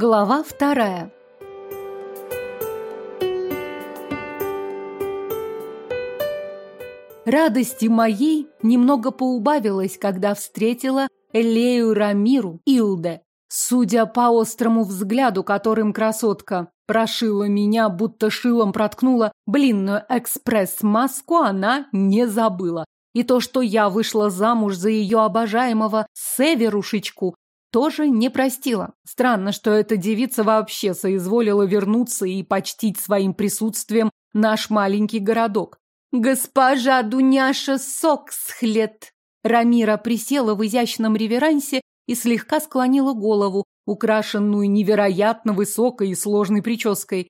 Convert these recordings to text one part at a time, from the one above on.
Глава вторая. Радости моей немного поубавилось, когда встретила Элею Рамиру Илде. Судя по острому взгляду, которым красотка прошила меня, будто шилом проткнула, блинную экспресс-маску она не забыла. И то, что я вышла замуж за ее обожаемого Северушечку, тоже не простила. Странно, что эта девица вообще соизволила вернуться и почтить своим присутствием наш маленький городок. «Госпожа Дуняша Соксхлет!» Рамира присела в изящном реверансе и слегка склонила голову, украшенную невероятно высокой и сложной прической.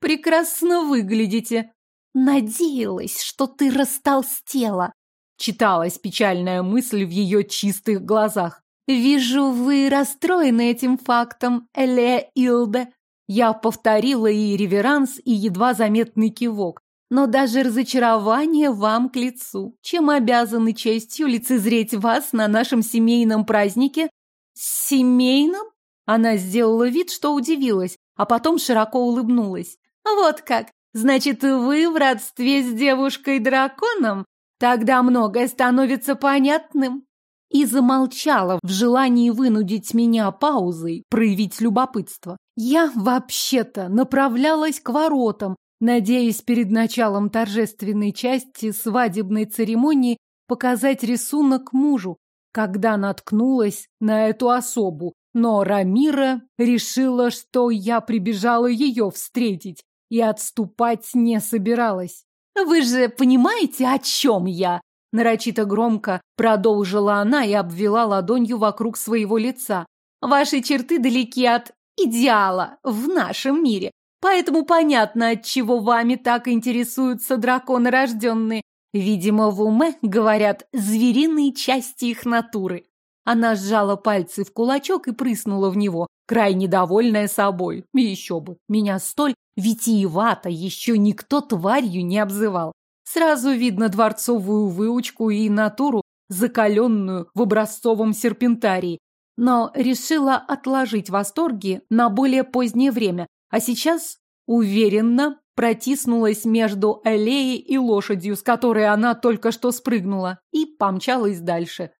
«Прекрасно выглядите!» «Надеялась, что ты растолстела!» Читалась печальная мысль в ее чистых глазах. «Вижу, вы расстроены этим фактом, Эле Илде». Я повторила и реверанс, и едва заметный кивок. Но даже разочарование вам к лицу. Чем обязаны честью лицезреть вас на нашем семейном празднике? Семейном? Она сделала вид, что удивилась, а потом широко улыбнулась. Вот как. Значит, вы в родстве с девушкой-драконом? Тогда многое становится понятным и замолчала в желании вынудить меня паузой проявить любопытство. Я вообще-то направлялась к воротам, надеясь перед началом торжественной части свадебной церемонии показать рисунок мужу, когда наткнулась на эту особу. Но Рамира решила, что я прибежала ее встретить и отступать не собиралась. «Вы же понимаете, о чем я?» Нарочито громко продолжила она и обвела ладонью вокруг своего лица. Ваши черты далеки от идеала в нашем мире. Поэтому понятно, от чего вами так интересуются драконы рожденные. Видимо, в уме, говорят, звериные части их натуры. Она сжала пальцы в кулачок и прыснула в него, крайне довольная собой. Еще бы, меня столь витиевато еще никто тварью не обзывал. Сразу видно дворцовую выучку и натуру, закаленную в образцовом серпентарии. Но решила отложить восторги на более позднее время, а сейчас уверенно протиснулась между аллеей и лошадью, с которой она только что спрыгнула, и помчалась дальше.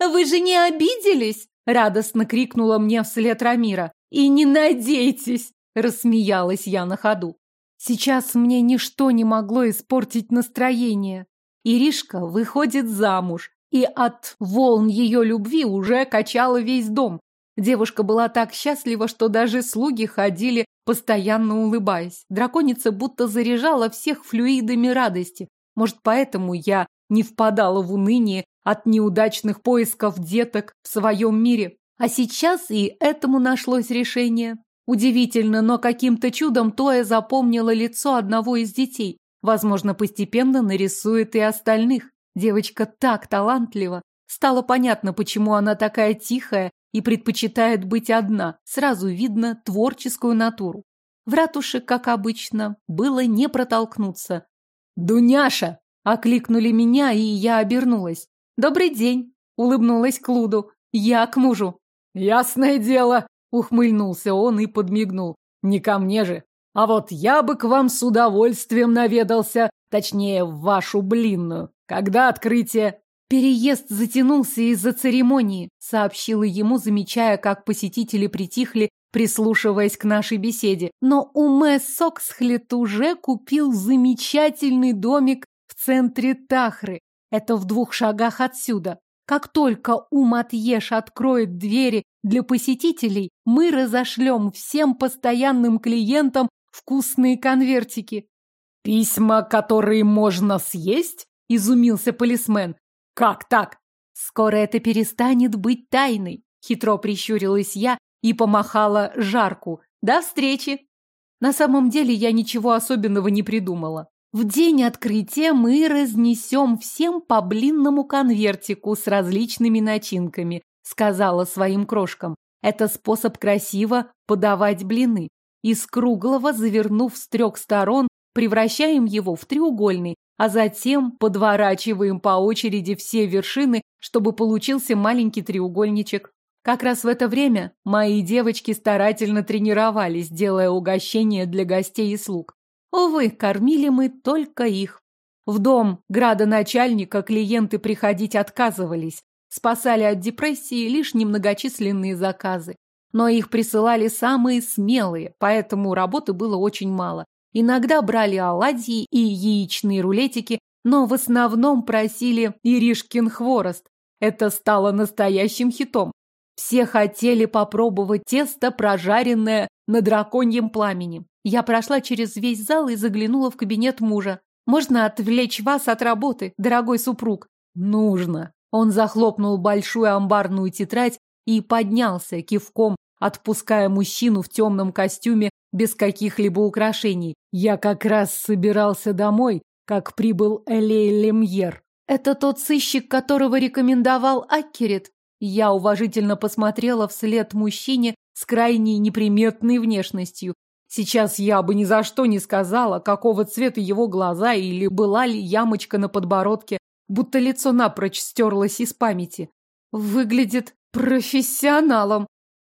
«Вы же не обиделись?» – радостно крикнула мне вслед Рамира. «И не надейтесь!» – рассмеялась я на ходу. Сейчас мне ничто не могло испортить настроение. Иришка выходит замуж, и от волн ее любви уже качала весь дом. Девушка была так счастлива, что даже слуги ходили, постоянно улыбаясь. Драконица будто заряжала всех флюидами радости. Может, поэтому я не впадала в уныние от неудачных поисков деток в своем мире. А сейчас и этому нашлось решение. Удивительно, но каким-то чудом Тоя запомнила лицо одного из детей. Возможно, постепенно нарисует и остальных. Девочка так талантлива. Стало понятно, почему она такая тихая и предпочитает быть одна. Сразу видно творческую натуру. В ратуше, как обычно, было не протолкнуться. «Дуняша!» – окликнули меня, и я обернулась. «Добрый день!» – улыбнулась Клуду. «Я к мужу». «Ясное дело!» Ухмыльнулся он и подмигнул. Не ко мне же. А вот я бы к вам с удовольствием наведался, точнее, в вашу блинную. Когда открытие? Переезд затянулся из-за церемонии, сообщила ему, замечая, как посетители притихли, прислушиваясь к нашей беседе. Но Уме Соксхлет уже купил замечательный домик в центре Тахры. Это в двух шагах отсюда. Как только Уматьеш откроет двери для посетителей, мы разошлем всем постоянным клиентам вкусные конвертики. «Письма, которые можно съесть?» – изумился полисмен. «Как так?» «Скоро это перестанет быть тайной», – хитро прищурилась я и помахала жарку. «До встречи!» На самом деле я ничего особенного не придумала. В день открытия мы разнесем всем по блинному конвертику с различными начинками, сказала своим крошкам. Это способ красиво подавать блины. Из круглого, завернув с трех сторон, превращаем его в треугольный, а затем подворачиваем по очереди все вершины, чтобы получился маленький треугольничек. Как раз в это время мои девочки старательно тренировались, делая угощения для гостей и слуг. Увы, кормили мы только их. В дом градоначальника клиенты приходить отказывались. Спасали от депрессии лишь немногочисленные заказы. Но их присылали самые смелые, поэтому работы было очень мало. Иногда брали оладьи и яичные рулетики, но в основном просили Иришкин хворост. Это стало настоящим хитом. Все хотели попробовать тесто, прожаренное на драконьем пламени. Я прошла через весь зал и заглянула в кабинет мужа. «Можно отвлечь вас от работы, дорогой супруг?» «Нужно». Он захлопнул большую амбарную тетрадь и поднялся кивком, отпуская мужчину в темном костюме без каких-либо украшений. Я как раз собирался домой, как прибыл Элей Лемьер. Это тот сыщик, которого рекомендовал Аккерет? Я уважительно посмотрела вслед мужчине с крайне неприметной внешностью. Сейчас я бы ни за что не сказала, какого цвета его глаза или была ли ямочка на подбородке, будто лицо напрочь стерлось из памяти. Выглядит профессионалом.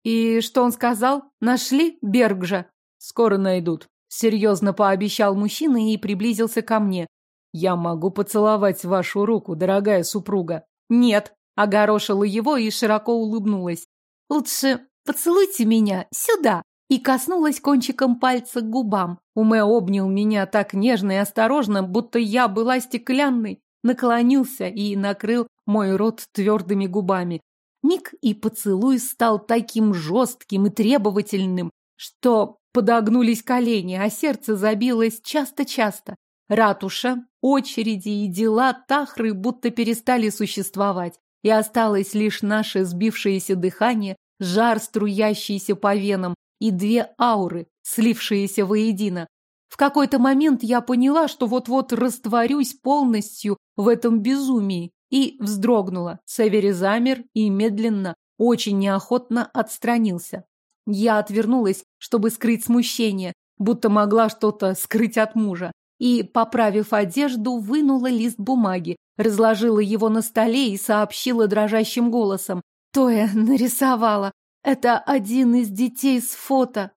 И что он сказал? Нашли Бергжа? Скоро найдут. Серьезно пообещал мужчина и приблизился ко мне. Я могу поцеловать вашу руку, дорогая супруга. Нет, Огорошила его и широко улыбнулась. «Лучше поцелуйте меня сюда!» И коснулась кончиком пальца к губам. Уме обнял меня так нежно и осторожно, будто я была стеклянной, наклонился и накрыл мой рот твердыми губами. Миг и поцелуй стал таким жестким и требовательным, что подогнулись колени, а сердце забилось часто-часто. Ратуша, очереди и дела Тахры будто перестали существовать и осталось лишь наше сбившееся дыхание, жар, струящийся по венам, и две ауры, слившиеся воедино. В какой-то момент я поняла, что вот-вот растворюсь полностью в этом безумии, и вздрогнула. Севери замер и медленно, очень неохотно отстранился. Я отвернулась, чтобы скрыть смущение, будто могла что-то скрыть от мужа и, поправив одежду, вынула лист бумаги, разложила его на столе и сообщила дрожащим голосом. Тоя нарисовала. Это один из детей с фото.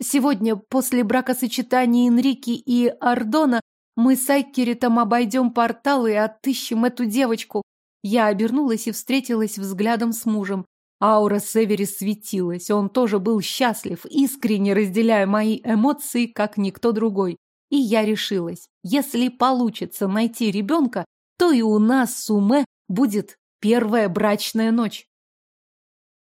Сегодня, после бракосочетания Энрики и Ардона, мы с Айкеритом обойдем портал и отыщем эту девочку. Я обернулась и встретилась взглядом с мужем. Аура Севери светилась, он тоже был счастлив, искренне разделяя мои эмоции, как никто другой. И я решилась, если получится найти ребенка, то и у нас с Уме будет первая брачная ночь.